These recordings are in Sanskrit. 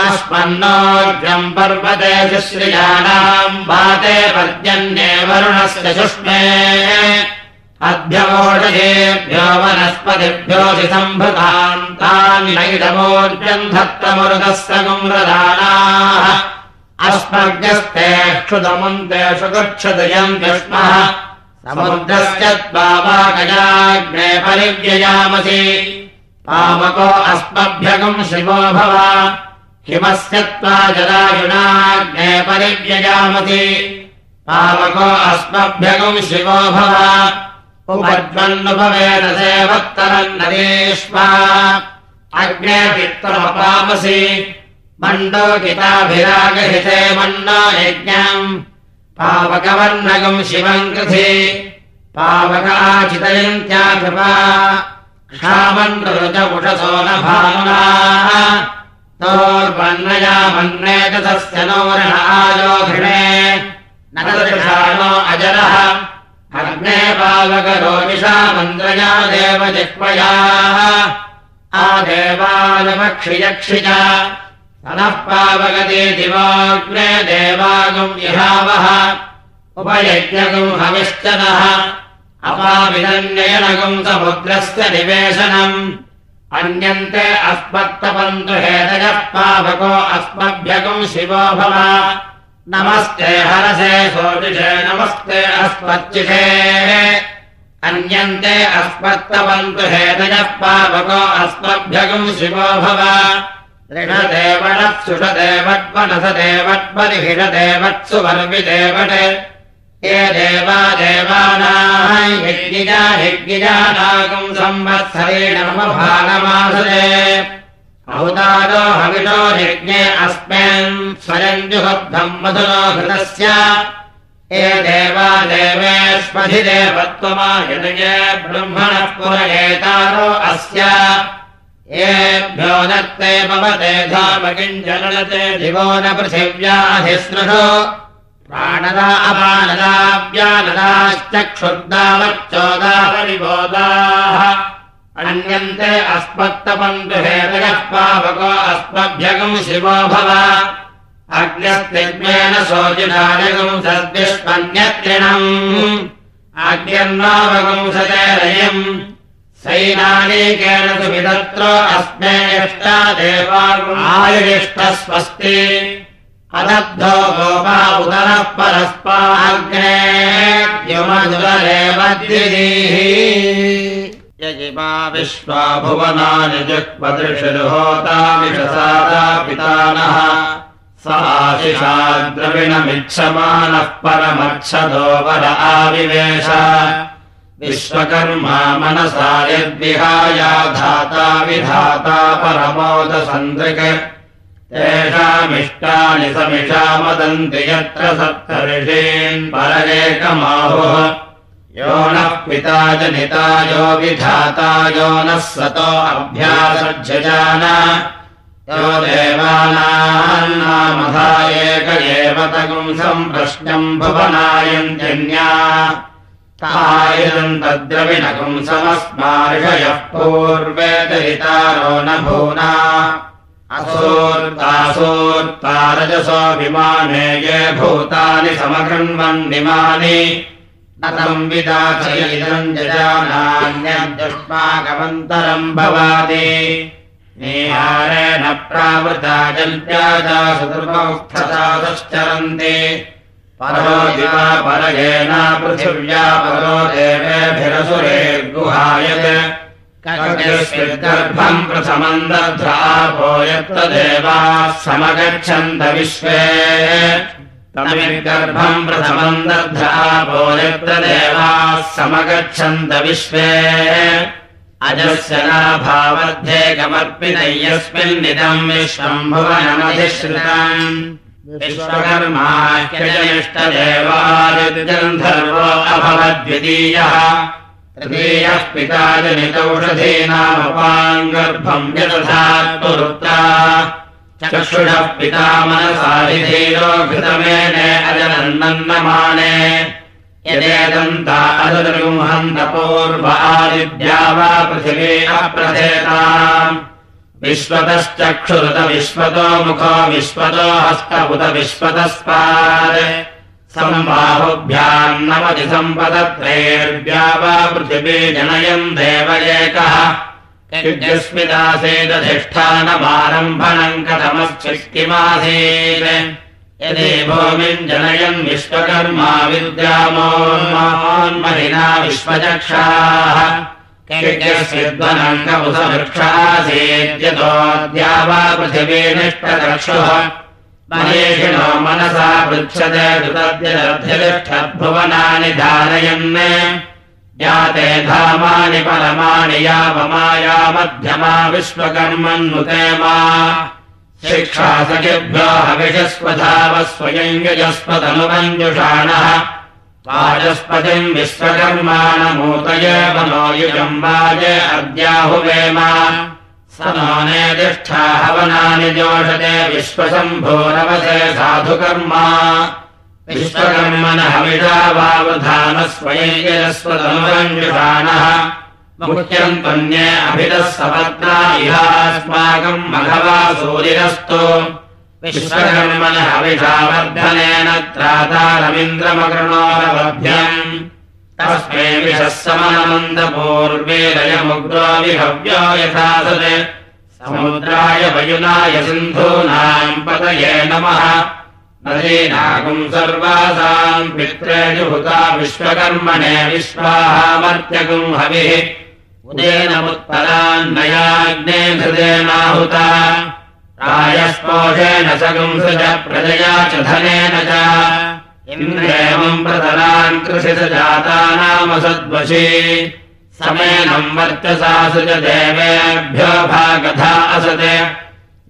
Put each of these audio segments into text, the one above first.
अस्मन्नोर्जम् पर्वते शुश्रियाणाम् वाते पर्जन्ये वरुणस्य सुष्मे अभ्यवोषधेभ्यो वनस्पतिभ्योऽसि सम्भृताम् तानि नैडमोर्जम् धत्तमरुदस्य गुम्रदानाः अस्मभ्यस्ते क्षुतमुन्तेषु गच्छदयम् युष्मः समुद्रस्य त्वावागजाग्ने परिव्ययामसि पावको अस्मभ्यगम् शिवो भव। हिमस्य त्वा जलायुनाग्ने परिव्ययामसि पावको अस्मभ्यगम् शिवो भव। उपज्वन्नुभवेन सेवत्तरम् नरेष्वा अग्ने पित्तमपामसि मण्डोकिताभिरागहिते मण्डो यज्ञम्। पावकवर्णकम् शिवम् कृधि। पावकाचितयन्त्याकृपा क्षामण्डरुचपुषसो न भानुना तोर्वर्णया मन्ने च तस्य नो आयो घृणे। न तदृशानो अजरः। अग्ने पावकरोमिषा मन्द्रया देव जिह्वयाः। आदेवानपक्षियक्षि च नः पावगति दिवाग्ने देवागम् इहावः उपयज्ञगम् हविश्च नः अपाविदन्ययनगम् समुद्रस्य निवेशनम् अन्यन्ते अस्मत्तपन्तु हेदयः पावको अस्मभ्यगम् शिवो भव। नमस्ते हरसे सोजिषे नमस्ते अस्मच्चिषे अन्यन्ते अस्मत्तपन्तु हेदयः पावको अस्मभ्यगम् शिवो भव। ऋषदेवणत्सुषदेवट्वनसदेवट्परिहिषदेवत्सु वर्विदेवट् ये देवा देवानाम् यज्ञिजा यज्ञिजानागम् संवत्सरेण मम भागमासरे। अवतारो हविषो यज्ञे अस्मिन् स्वयम् जुहब्धम् मधुरो घृतस्य ये देवा देवेष्मधिदेवत्वमायनये ब्रह्मणः पुरयेतारो अस्य। येभ्यो नक्ते भवते धामकिञ्जनते दिवो न पृथिव्याधिस्नुषो प्राणदा अपानदाव्यानदाश्चक्षुर्दावच्चोदावरिबोधाः अन्यन्ते अस्मत्तपन्तु हेतयः पावको अस्मभ्यगम् शिवो भव। अग्न्यस्तिग्मेन शोचिनायगम् सद्विष्मन्यत्रिणम् आज्ञन्नावगुंसते रयम् सैनानीकेन तु विदत्र अस्मे इष्टा देवायुरिष्टस्वस्ति अदब्धो गोपा उदरः परस्पाग्ने द्युमधुरेव द्विधीः यजिमा विश्वा भुवनानि जुक्पदृशिर्होतामिषसादा पितानः स आशिषाद्रविणमिच्छमानः परमच्छदो वर आविवेश विश्वकर्मा मनसा यद्विहाया धाता विधाता परमोदसन्द्रिक तेषामिष्टानि समिषा मदन्ति यत्र सप्तऋषीन् पररेकमाहुः यो नः पिता जनिता यो विधाता यो नः सतो अभ्यासज्जजान यो देवानान्नामधा एक एव तगुंसम् प्रश्नम् भुवनायन्त्यन्या। तायम् तद्रविणकुंसमस्मार्षयः पूर्वेदरितारो न भूना असोर्तासोर्तारजसो विमाने ये भूतानि नेहारेण प्रावृता जल्प्याजा सुदुर्मौस्थतादश्चरन्ति परो दिवा परयेना पृथिव्या परो देवेभिरसुरेर्गुहायत् गर्भम् प्रथमम् दध्रापो यत्र देवाः समगच्छन्त विश्वे। तमिर्गर्भम् प्रथमम् दध्रापो यत्र देवाः समगच्छन्त विश्वे। अजस्य नाभावध्येकमर्पितै यस्मिन्निदम् विश्वम् भुवनमधिश्रितम् विश्वकर्माख्यजनिष्टदेवादिगन्धर्वो अभवद्वितीयः तृतीयः पिता जनितौषधीनामपाम् गर्भम् यदधात्पुरुत्रा चक्षुषः पिता अजनन्नन्नमाने। यदेदन्ता अदृगुंहन्तपूर्व आदिद्या वा पृथिवी अप्रथेताम् विश्वतश्चक्षुरुत विश्वतो मुखो विश्वतो हस्तपुत विश्वतस्पात् सम्बाहुभ्याम् नवति सम्पदत्रैर्व्या वा पृथिवी जनयम् देव एकः यस्मिदासेदधिष्ठानमारम्भणम् कथमश्चित्किमासीत् यदि भूमिम् जनयन् विश्वकर्मा विद्यामोन्महिना विश्वचक्षाः ृक्षासेद्यतोऽद्या वा पृथिवीनिष्टदक्षुः महेशिनो मनसा पृच्छते दुतद्यदध्यतिष्ठद्भुवनानि धारयन् याते धामानि परमाणि मध्यमा विश्वकर्मन्नुते मा। शिक्षा सखिभ्यो हविषस्वधावः स्वयम् यजस्वतनुमञ्जुषाणः वाचस्पतिम् विश्वकर्माणमूतय मनोयुजम् वाज अद्याहुवेम स तिष्ठा हवनानि जोषते विश्वशम्भोरवसे साधुकर्मा। विश्वकर्मण हविषा वावधानस्वयञ्जस्वतनुरञ्जुषाणः मुख्यम् त्वन्ये अभितः सपत्ना इहास्माकम् मघवा सूरिरस्तु विश्वकर्मणः विषावर्धनेन त्राता रवीन्द्रमकृणोरवभ्यम् तस्मै विषः समनमन्दपूर्वेरयमुग्रो विहव्यो यथा समुद्राय वयुनाय सिन्धूनाम् पतये नमः। नदीनागुम् सर्वासाम् पित्रेजुहुता विश्वकर्मणे विश्वाहामर्त्यगुम् हविः। हृदेनाहुता रायस्पोषेण सगुंसज प्रजया च धनेन च इन्द्रेवम् प्रतरान् कृषि स जातानामसद्वशी समेनम् वर्चसासु च देवेभ्यो भागधा असते।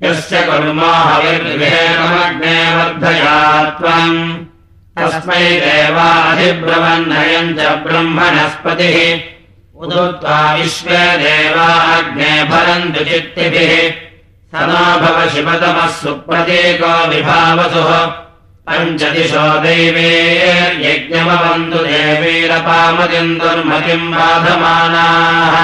यस्य कुर्मो हविर्विहेकमग्ने वर्धया त्वम्। तस्मै देवाधिब्रवह्नयम् च ब्रह्मणस्पतिः। उदुत्वा विश्वे देवाग्ने भरन्तु चित्तिभिः। भव शिवतमः सुप्रतीको विभावसुः पञ्चदिशो देवीरपामतिम् दुर्मतिम् बाधमानाः।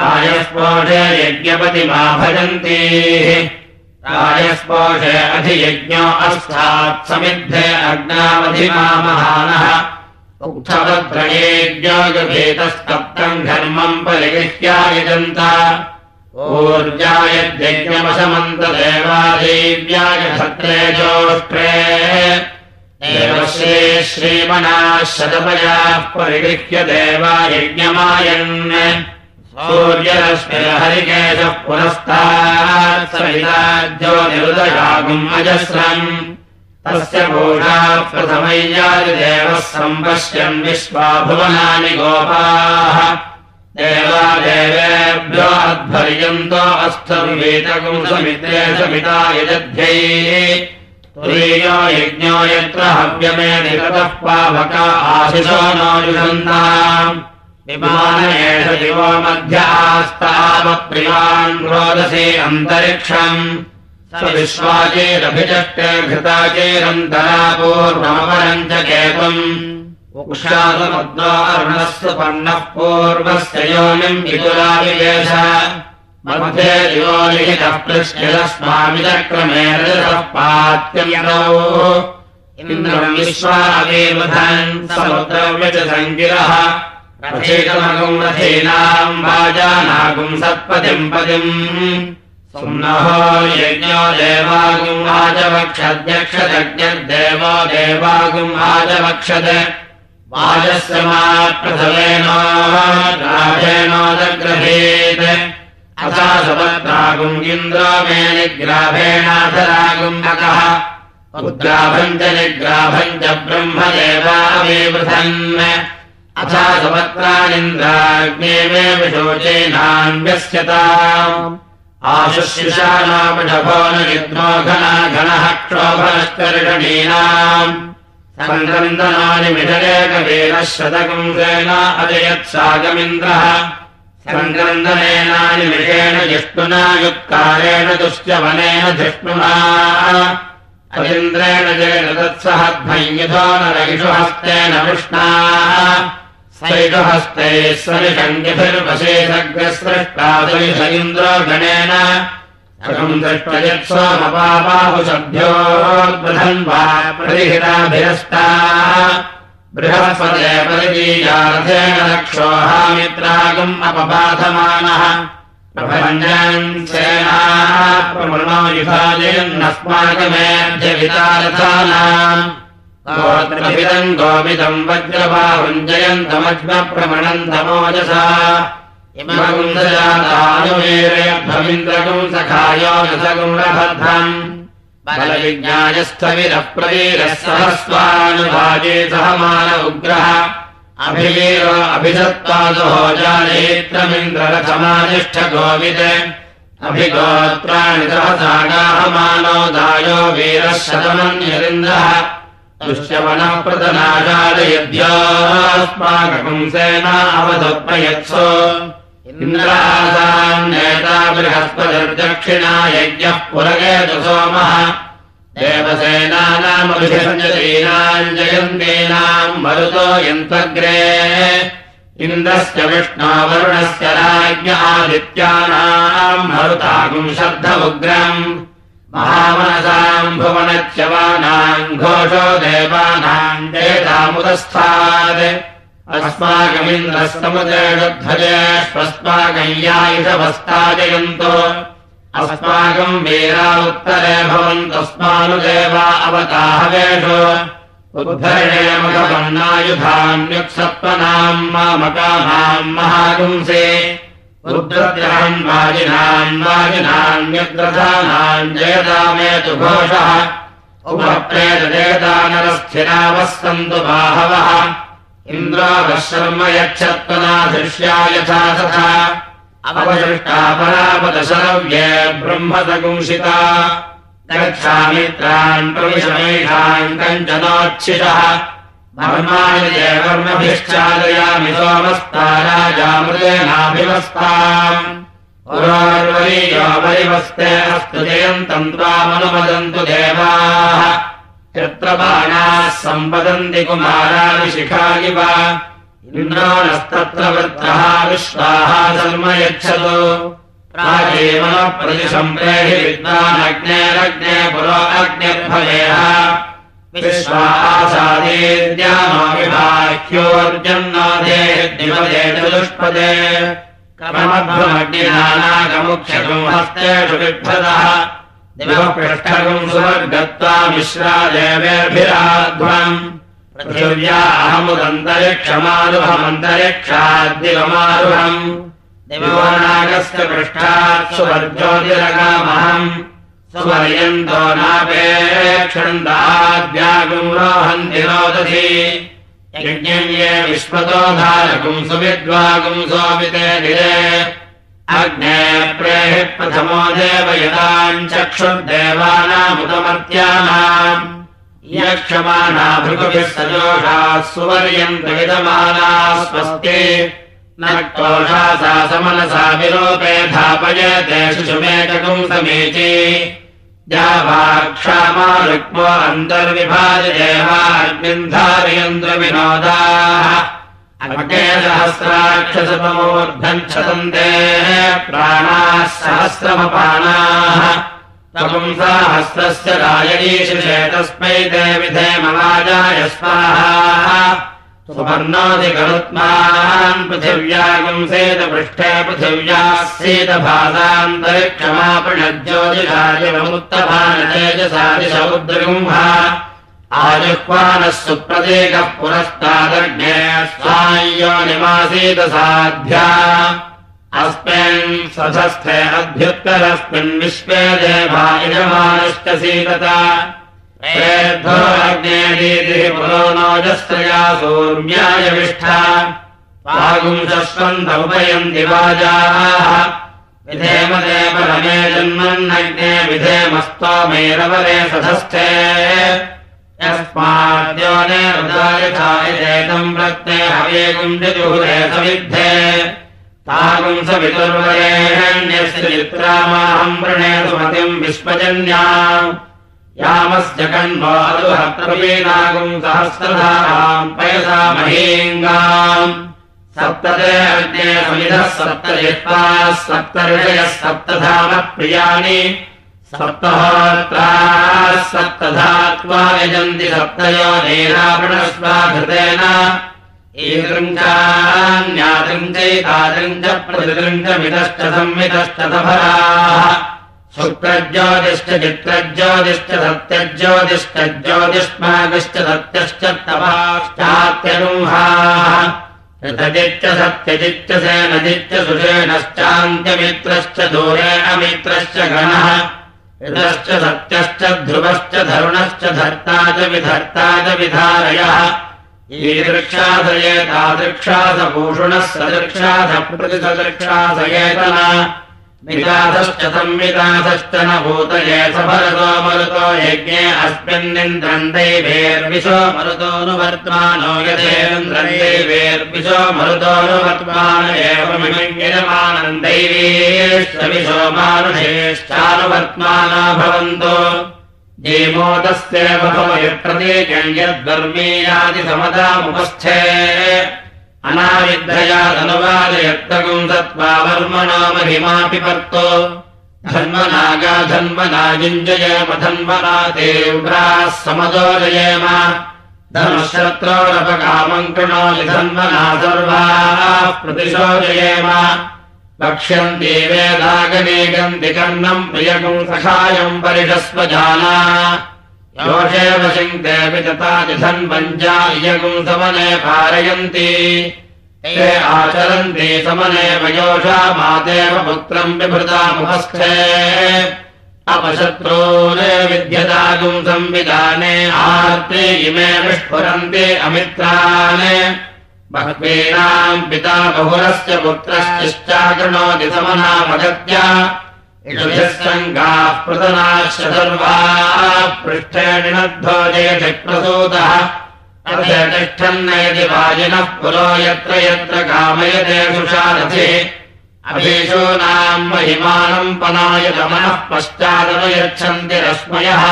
रायस्पोषे यज्ञपतिमा भजन्तीः। रायस्पोषे अधियज्ञो अस्थात् समिद्धे अग्नामधिमामहानः उक्थवद्रयेज्ञो गभेतस्तप्तम् घर्मम् परिगृह्यायजन्त ऊर्जायद्यज्ञमसमन्तदेवादेव्याय भद्रे जोष्ट्रे देवश्री श्रीमणाः शतपयाः परिगृह्य देवायज्ञमायन् सूर्यरश्मिरहरिकेशः पुरस्तात् सविताज्योतिरुदयागुम् अजस्रम्। तस्य भूषा प्रथमय्यादिदेवः सम्पश्यन् विश्वा भुवनानि गोपाः देवादेवेभ्यो अध्वर्यन्तो अस्थर्वेतकम् समित्रे समिता यजध्यै तुरीयो यज्ञो यत्र हव्यमे निरतः पावका आशिषो नोजुषन्ताम् विमानयेष दिवो मध्य आस्तावप्रियान् रोदसी अन्तरिक्षम्। स विश्वाचेरभिचष्टे घृताचेरन्तरा पूर्वमपरम् च केतुम् अरुणस्य पर्णः पूर्वस्य योनिम् समुद्रव्य च सङ्गिरः। रथेकमगुम् रथीनाम् वाजानागुम् सत्पतिम् पतिम् सुम्नहो यज्ञो देवागुम् आजवक्षद्यक्षदज्ञर्देवो देवागुम् आजवक्षद ग्राभेणोदग्रभेत् अथा इन्द्रो मे निग्राभेणाधरागुम् अकः उद्ग्राभम् च निग्राभम् च ब्रह्मदेवावेवृथन् अथा सुभद्रानिन्द्राग्ने मे घना घनः क्षोभनश्चर्षणीनाम् सङ्क्रन्दनानि मिषलेकवीरः शतकुंसेन अजयत्सागमिन्द्रः। सङ्क्रन्दनेनानि मिषेण जिष्णुना युक्कारेण दुश्चवनेन धिष्णुना। अजिन्द्रेण जयदत्सहध्वञ्युधो नरयिषु हस्तेन विष्णाः। सैषु हस्तैः सनिषङ्गिभिर्वशेषग्रसृष्टादुष इन्द्रो गणेन वा प्रतिहिताभिरष्टा। बृहस्पदे परिदीयार्थेन रक्षोहामित्रागम् अपबाधमानः। प्रभञ्जन् सेनाः गोत्रभिदम् गोविदम् वज्रबाहुञ्जयन्तमज्मप्रमणन्तमोजसा बलविज्ञायस्थविरः प्रवीरः सहस्वानुभाजे सह मान उग्रः। अभिवीरो अभिधत्पादो जानेत्रमिन्द्ररथमानिष्ठ गोविद अभिगोत्राणि सहसागाहमानो दायो वीरः शतमन्यरिन्द्रः। दुश्यवनः प्रतनाजालयद्यास्माकपुंसेना अवधप्रयत्सो इन्द्रासान्नेता बृहस्पतिर्दक्षिणा यज्ञः पुरगेतु सोमः। देवसेनानामभिषञ्जतीनाम् जयन्तीनाम् मरुतो यन्त्वग्रे इन्द्रस्य विष्णावरुणस्य राज्ञ आदित्यानाम् मरुतागुम् शब्दमुग्रम्। महामनसाम् भुवनच्यवानाम् घोषो देवानाम् जयतामुदस्थात् अस्माकमिन्द्रस्तमुदेशध्वजेष्वस्माकय्यायुषभस्ताजयन्तो अस्माकम् वीरा उत्तरे भवन्तस्मानुदेवा अवताहवेषु। उद्धरणेमघवन्नायुधान्युत्सत्त्वनाम् मामकानाम् वाजिनाम् वाजिनान्यग्रथानाम् जयदामेतु घोषः। उपप्रेतदेवतानरस्थिरावः सन्तु बाहवः इन्द्रावः शर्म यच्छत्वनाधृष्या यथा तथा। अपदृष्टा परापदशरव्ये ब्रह्मदगुंसिता। गच्छामित्रान् प्रविशमेषाम् कञ्चनोच्छिषः। धर्माणि देवर्मभिश्चादयामि सोमस्ता राजामृतेनाभिवस्ताम् पुरार्वरीयो वरिवस्ते अस्तु जयन्तम् त्वामनुमदन्तु देवाः चित्रबाणाः सम्पदन्ति कुमाराणि इव इन्द्रो नस्तत्र वृत्रः विश्वाः धर्म यच्छतु। प्रागेवप्रतिशम् प्रेहि विद्वानग्नेरग्ने पुरो अग्निर्भवेः विश्वासादेद्यानो विबाह्योर्जन्नादेर्दिवदे चतुष्पदे क्रमभ्रमग्निनानागमुख्यगुम् हस्तेषु बिभ्रतः सुवर्गत्वा मिश्रा दिवोनागस्य पृष्ठात् सुवर्ज्योतिरगामहम्। सुवर्यन्तो नापेक्षन्दाद्यागुम् रोहन्ति रोदधि यज्ञम् ये विश्वतो धारकुम् सुविद्वागुम् सोमिते गिरे अग्ने प्रेहि प्रथमो देव यदाम् यक्षमाणा भृगुभिः सजोषाः सुवर्यन्तविदमाना स्वस्ति। न कोषा सा समनसा विलोपे धापयते शिशुमेककुम् समीची। जावाक्षामा रुक्मो अन्तर्विभाजदेवाग्निम् धारयन्द्रविनोदाः अग्ने सहस्राक्षसमूर्धम् क्षतन्ते प्राणाः सहस्रमपानाः तपुंसाहस्रस्य रायणीशिषे तस्मै ते विधेमवाजाय स्वाहा। सुवर्णोऽधिकरुत्मान् पृथिव्यागम् सेतपृष्ठे पृथिव्याः सेतभासान्तरिक्षमापणज्योतिषादिवमुत्तभानतेजसादिशौद्रगुम्हा आजुह्वानः सुप्रतीकः पुरस्तादग्ने स्वाय्यो निमासीत साध्या। अस्मिन् सधस्थे अभ्युत्तरस्मिन् विश्वे देवा यजमानश्च सीतता अग्नेदीतिः पुरो नोजस्त्रया सौम्याय विष्ठा। पागुंशस्वन्तमुपयन्ति वाजाः। विधेम देव रमे जन्मन्नग्ने विधेमस्तोमेरवरे सधस्थे प्रत्ने हवेगुम् जजुहुरे सविद्धे। तागुम् सवितुर्वरेण्यस्य चित्रामाहम् वृणे सुमतिम् विश्वजन्याम् यामस्य कण्वादुहत्रवीनागुम् सहस्रधाराम् पयसा महीङ्गाम् सप्तते अग्ने समिधः सप्तजिह्वाः सप्तऋषयः सप्तधामप्रियाणि सप्तहोत्राः सप्तधात्वा यजन्ति सप्तयो नेरावृणस्वाघृतेन ईदृञ्चान्यादृम् चैतादृम् च प्रतिदृम् च मितश्च संमितश्च सफलाः शुक्रज्योतिश्च चित्रज्योतिश्च सत्यज्योतिश्च ज्योतिष्मागश्च सत्यश्च तपाश्चात्यनुहाः ऋतजिच्च सत्यजिच्च सेनजिच्च सुषेणश्चान्त्यमित्रश्च दूरेण मित्रश्च गणः ऋतश्च सत्यश्च ध्रुवश्च धरुणश्च धर्ता च विधर्ता च विधारयः। ईदृक्षासये तादृक्षासभूषुणः सदृक्षास प्रतिसदृक्षासयेतना मिताधश्च संविताधश्च न भूतये सफलतो मरुतो यज्ञे अस्मिन्निन्द्रम् दैवेर्विशो मरुतोऽनुवर्त्मानो यथेन्द्रम् दैवेर्विशो मरुतोऽनुवर्त्मान एवमिमम् यजमानम् दैवीश्चविशो मानुषेश्चानुवर्त्माना भवन्तो जीमोदस्येव भवयप्रतीकम् यद्वर्मीयादिसमदामुपस्थे अनाविद्धयादनुवादयत्तगुम् दत्त्वा वर्मणो महिमापि पर्तो धन्वनागाधन्वनायुञ्जयेम धन्वना तीव्राः समदोजयेम धनुशत्रोरपकामम् कृणोति धन्वना सर्वाः प्रतिशोजयेम वक्ष्यन्ति वेदागनेगन्ति कर्णम् प्रियगुम् सखायम् परिषस्व जाना शिङ्क्तेऽपि ततातिधन्वञ्जा इयगुम् समने पारयन्ति ते आचरन्ति समनेव योषा मातेव पुत्रम् बिभृतामुपस्थे अपशत्रून् विद्यतागुम् संविधाने आर्ते इमे विस्फुरन्ति अमित्रान्। बह्वीनाम् पिता बहुरस्य पुत्रश्चिश्चाकृणोति समनामगत्य इषुभिः पृतनाश्च सर्वाः पृष्ठेणिणध्वजेति प्रसूतः। तिष्ठन्नयति वाजिनः पुरो यत्र यत्र कामयते सुषारथि। अभीषूनाम् महिमानम् पनायतमनः पश्चादनुयच्छन्ति रश्मयः।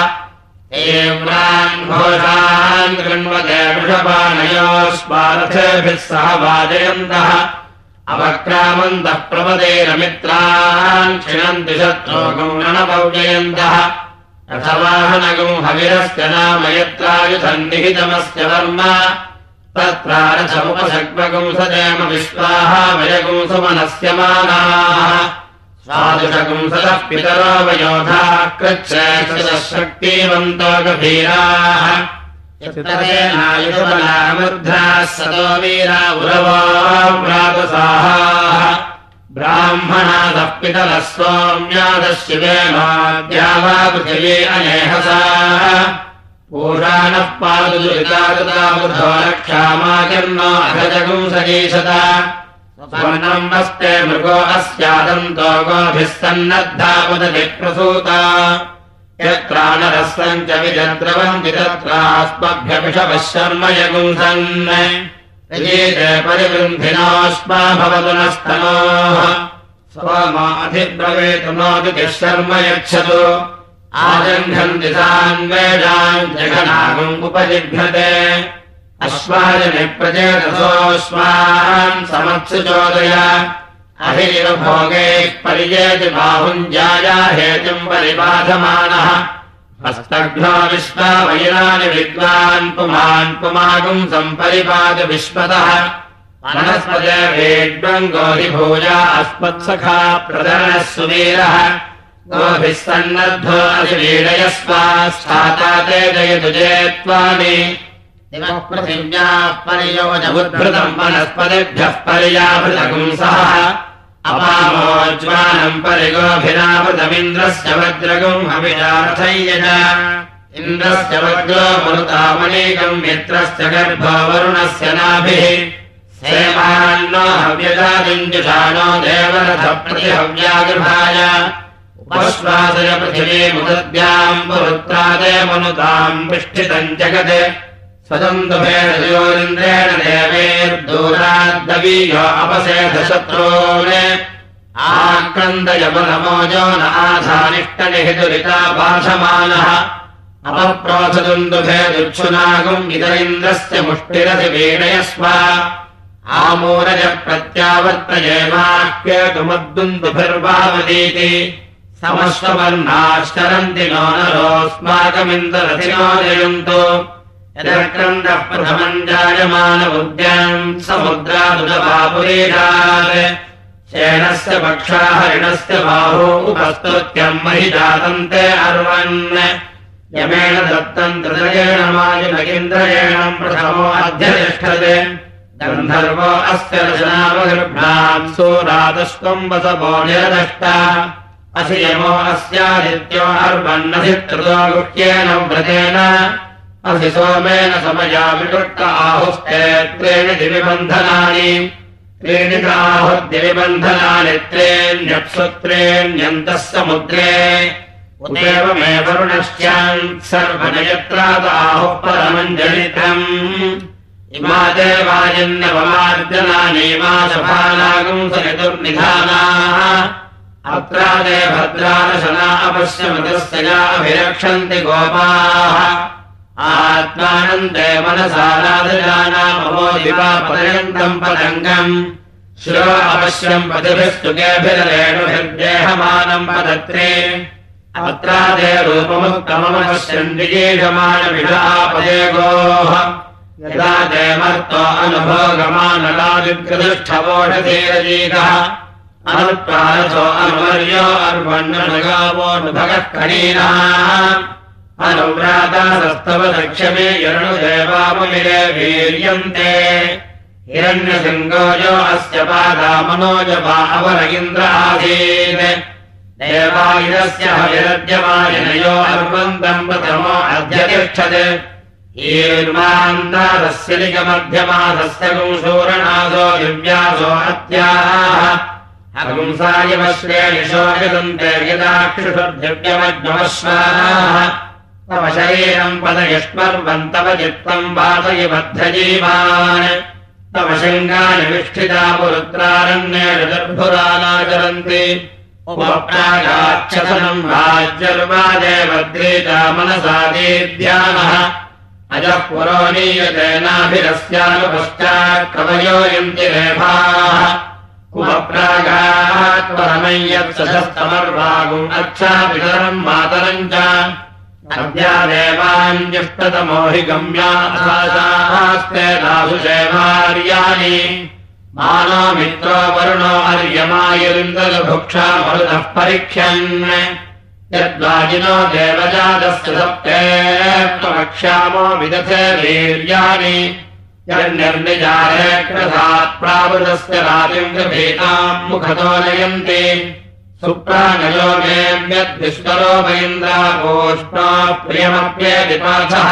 एव्रान् घोषान् कृण्वते वृषपाणयोस्मारथेभिः सह वाजयन्तः अवक्रामन्तः प्रपदेरमित्रान् क्षिणन्ति शत्रोगम् रणपौजयन्तः रथवाहनगम् हविरस्य नाम यत्रायुधम् निहितमस्य वर्म। तत्रारथमुपसग्मगुंसदेम विश्वाः वयगुम् सुमनस्य मानाः। स्वादुषगुंसदः पितरो वयोधा कृच्छ्रेक्षः शक्तिवन्तो गभीराः चित्तरेणायुधबलामृद्धाः सतो वीरा उरवो व्रातसाहाः ब्राह्मणादः पितरः सोम्यादः शिवेनाद्या वा पृथिवी अनेहसा। पूषाणः पादुरिताकृताबुधो रक्षामाकिर्नो अघजगुंसजीषता स्वर्णम् वस्ते मृगो अस्यादन्तो गोभिः सन्नद्धापदति प्रसूता यत्राणरस्सम् च विजद्रवन्ति तत्रास्मभ्यपिषवः शर्म परिवृन्धिनोऽस्मा भवतु नस्तनोः। स्वमाधिब्रवेतु नोदितिः शर्म यच्छतु। आजह्नन्ति सान्वेषाम् जघनागम् उपजिघ्नते अश्वाजनि प्रचेतसोऽस्मान् समत्सु चोदय अहिरिवभोगैः परिजेति बाहुञ्जाया हेतुम् परिबाधमानः। हस्तघ्नो विश्वा वैरानि विद्वान् पुमान् पुमागुम् सम्परिपाद विश्वतः। वनस्पते वेड्वम् गोधिभूजा अस्मत्सखा प्रदरणः सुवीरः। गोभिः सन्नद्धो अधिवीडयस्वास्थाता ते जयतु जयत्वानि पृथिव्याः परियोजमुद्भृतम् वनस्पतिभ्यः पर्याभृतगुंसः अपामोज्वानम् परिगोभिरावृतमिन्द्रस्य वज्रगम् हविरार्थय्यज इन्द्रस्य वज्रो मरुतामनीकम् मित्रस्य गर्भो वरुणस्य नाभिः। सेवान्नो हव्यजादिञ्जुषाणो देवरथप्रतिहव्यागृहाय। उपश्वासय पृथिवीमुदद्याम् पुरुत्रादे मनुताम् विष्ठितम् जगत् स्वदन्तुभेदयोरिन्द्रेण देवेर्दूराद्दवीयो अपसेधशत्रून् आक्रन्दयबलमोजो न आधानिष्टनिहितुरिता बाधमानः अपप्रोथदुन्दुभेदुच्छुनागुम् इद इन्द्रस्य मुष्टिरसि वीडयस्व आमोरज प्रत्यावर्तयेमाह्येतुमद्दुन्दुभिर्वावदीति समश्ववर्णाश्चरन्ति नो नरोऽस्माकमिन्दरथिनो जयन्तु यदक्रन्दः प्रथमम् जायमान उद्याम् समुद्रादुदपापुरीरात् शेणस्य पक्षा हरिणस्य बाहो उपस्तुत्यम् महि जातम् ते अर्वन्। यमेण दत्तम् त्रिदयेण मायुनगिन्द्रयेणम् प्रथमो अध्यतिष्ठते। गन्धर्वो अस्य सोरादस्त्वम् वसवो निरदष्टा। असि यमो अस्यादित्यो अर्वन्नधित्रुतो गुह्येन व्रतेन असि सोमेन समया विकृष्ट आहुस्ते त्रीणि दिविबन्धनानि। त्रीणि आहुद्यविबन्धनानि त्रेण्यप्सु त्रेण्यन्तः समुद्रे। मे वरुणश्चान् सर्वनयत्रादाहुः परमञ्जलितम्। इमा देवायन्नवमार्जनानीमा सभानागम् सयतुर्निधानाः अत्रादे भद्रादशना अपश्यमतस्य या अभिरक्षन्ति गोपाः आत्मानन्दे मनसारादजानामो दिवापदयन्तम् पदङ्गम्। शिरो अवश्यम् पतिभिस्तुकेभिरेणुभिर्देहमानम् पदत्रे। अत्रादे रूपमुत्तममपश्यन् विजेषमाणविषापदे गोः यदा देमर्तो अनुभोगमानलादिग्रदुष्ठवोषधीरजीकः अनुत्वारथो अनुवर्यो अर्वण्णगावोऽनुभगः कणीनाः अनुव्रातासस्तव दक्षमे यरुणुदेवाममिरे वीर्यन्ते। हिरण्यसिङ्गोजो अस्य पादा मनोजपा अवर इन्द्र आसीत्। देवायुधस्य हविरद्यमायनयो अर्वन्तम् प्रथमो लिगमध्यमादस्य गुंशूरणासो दिव्यासो अत्याः हगुंसायवश्रेणिशोयदन्ते यदाक्षुषुर्दिव्यमज्ञमश्वाः तव शरीरम् पदयुष्मर्वन्तव चित्तम् वातय बद्धजीवान् तव शृङ्गानि उपप्रागाच्छसनम् राज्यर्वादेवद्रीता मनसा दीद्यानः। अजः पुरोनीयतेनाभिरस्यानुपश्चात् कवयो यन्ति रेभाः कुमप्रागात्परमय्यत्समर्वागुम् अच्छापितरम् मातरम् च अद्यादेवान्युष्टतमो हि गम्यास्ते दासु सेवार्याणि मानो मित्रो वरुणो अर्यमायुरिन्दलभुक्षा मरुतः त्वमक्ष्यामो विदथे वीर्याणि। यन्निर्निजारे कृतात् प्रावृतस्य रातिम् गभीताम् मुखतो नयन्ति मेऽद्विष्करो मयिन्द्रापोष्णो प्रियमप्येदिपाथः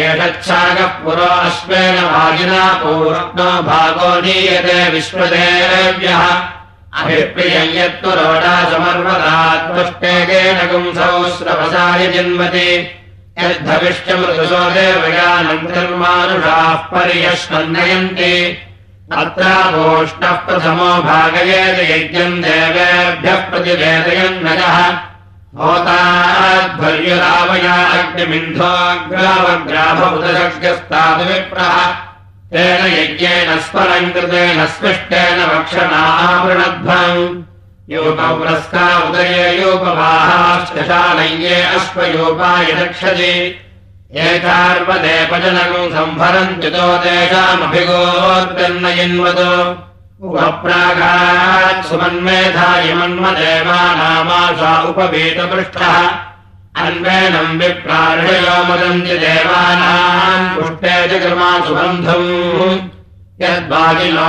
एषच्छागः पुरो अश्वेन वाजिना पूर्णो भागो नीयते विश्वदेव्यः अभिप्रियम् यत्तु रोडासमर्वदात्मष्टेकेन गुंसौ स्रवसाय जिन्वति। यद्धविष्टमृदुसो देवयानन्तर्मानुषाः पर्यश्वन्नयन्ति अत्रापोष्णः प्रथमो भागयेत यज्ञम् देवेभ्यः प्रतिवेदयन्नयः भोताध्वर्युरावया अग्निमिन्धोऽग्रावग्राभमुदशक्यस्तादुविप्रः तेन यज्ञेन स्मरम् कृतेन स्पृष्टेन वक्षणावृणध्वम् योगपुरस्का उदये योगवाहाश्चालये अश्वयोपाय रक्षति एकार्वदेपजनकम् सम्भरन्ति तो तेषामभिगोर्गन्नयन्वतो उपप्रागात् सुमन्मेधायमन्मदेवानामासा उपवीतपृष्ठः। अन्वेनम् विप्रार्षयो मदन्ति देवानाम् पुष्टे च कृमा सुबन्धुम् यद्वाजिनो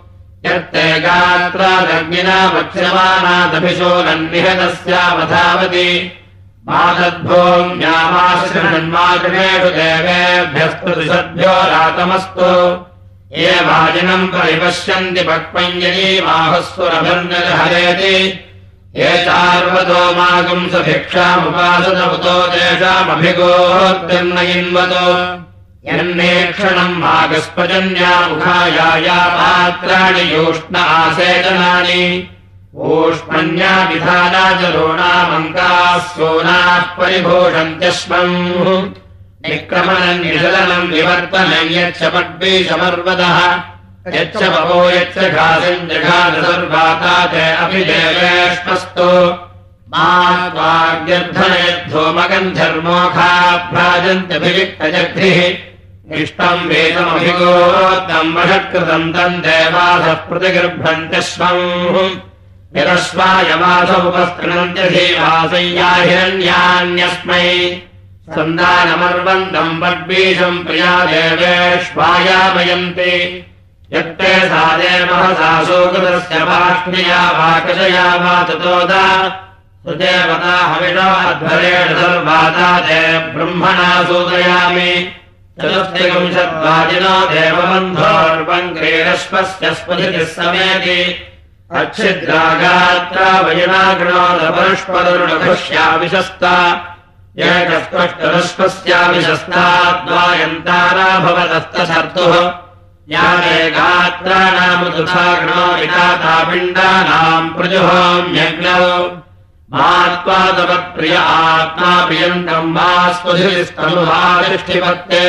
यत्ते गात्रादग्निना वक्ष्यमानादभिशो नन्निहतस्यावधावति मातद्भूम्यामाश्रन्मातृमेषु देवेभ्यस्तु द्विषद्भ्यो रातमस्तु। ये वाजिनम् परिपश्यन्ति पक्वञ्जली माहस्वरभर्नहरेति ये चार्वतो मागुंसभिक्षामुपासदवतो तेषामभिगोर्तिर्नयिन्वतो यन्नेक्षणम् मागस्पजन्या मुखाया पात्राणि योष्ण आसेचनानि ऊष्मन्या विधाना च रोणामङ्काः सोनाः परिभूषन्त्यस्मम् निक्रमणम् निशलनम् विवर्तनम् यच्च पड्वीशमर्वदः यच्च पवो यच्च घासम् जघादसर्वाता च अपि देवेष्मस्तु मागन्धर्मोखाभ्राजन्त्यभिविक्तजग्धिः इष्टम् वेदमभिगोत्तम् वषत्कृतम् तम् देवासः प्रतिगृह्णन्त्य स्वम् निरस्वायमासमुपस्तृणन्त्यधीवासय्याहिरण्यान्यस्मै सन्दानमर्वन्तम् वड्बीषम् प्रिया देवेष्वायामयन्ति। यत्ते सा देवहसा सोकृतस्य वाक्ष्म्या वाकशया वा ततोदा। सुदेवता हविषाध्वरेण ते ब्रह्मणा सूदयामि चतुस्त्रिविंशद्वाजिनो देवबन्धोर्वम् क्रीडश्वस्य स्पतिः समेति अच्छिद्रागात्रा वयनागृणोदपरुष्पदरुणभृश्याविशस्ता एकस्पष्टरश्वस्याविशस्ता द्वायन्तारा भवदस्तशर्तुः या गात्राणाम् तथा गृणो विधाता पिण्डानाम् प्रजुहोम्यग्नौ स्वधिस्तनुभातिष्ठिपत्ते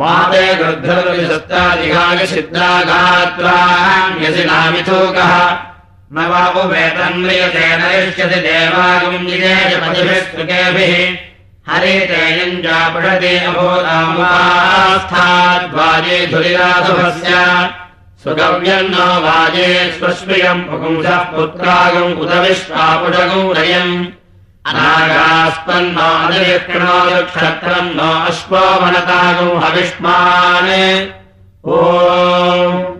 माते गृद्धर्विशस्तादिघायसिद्धागात्राण्यसिनामिथोकः न वा उपेतन्म्रियते नरिष्यति सुकेभिः हरितेयम् चापठति अभूतामुपास्थाद्वाजे धुरिरासुभस्य सुगव्यम् नो वाजे स्वस्मियम् पुपुंसः पुत्रागम् उत विश्वापुषगम् रयम्। अनागास्पन्नो अनिक्षणो नो अश्वो वनतागौ हविष्मान्। ओ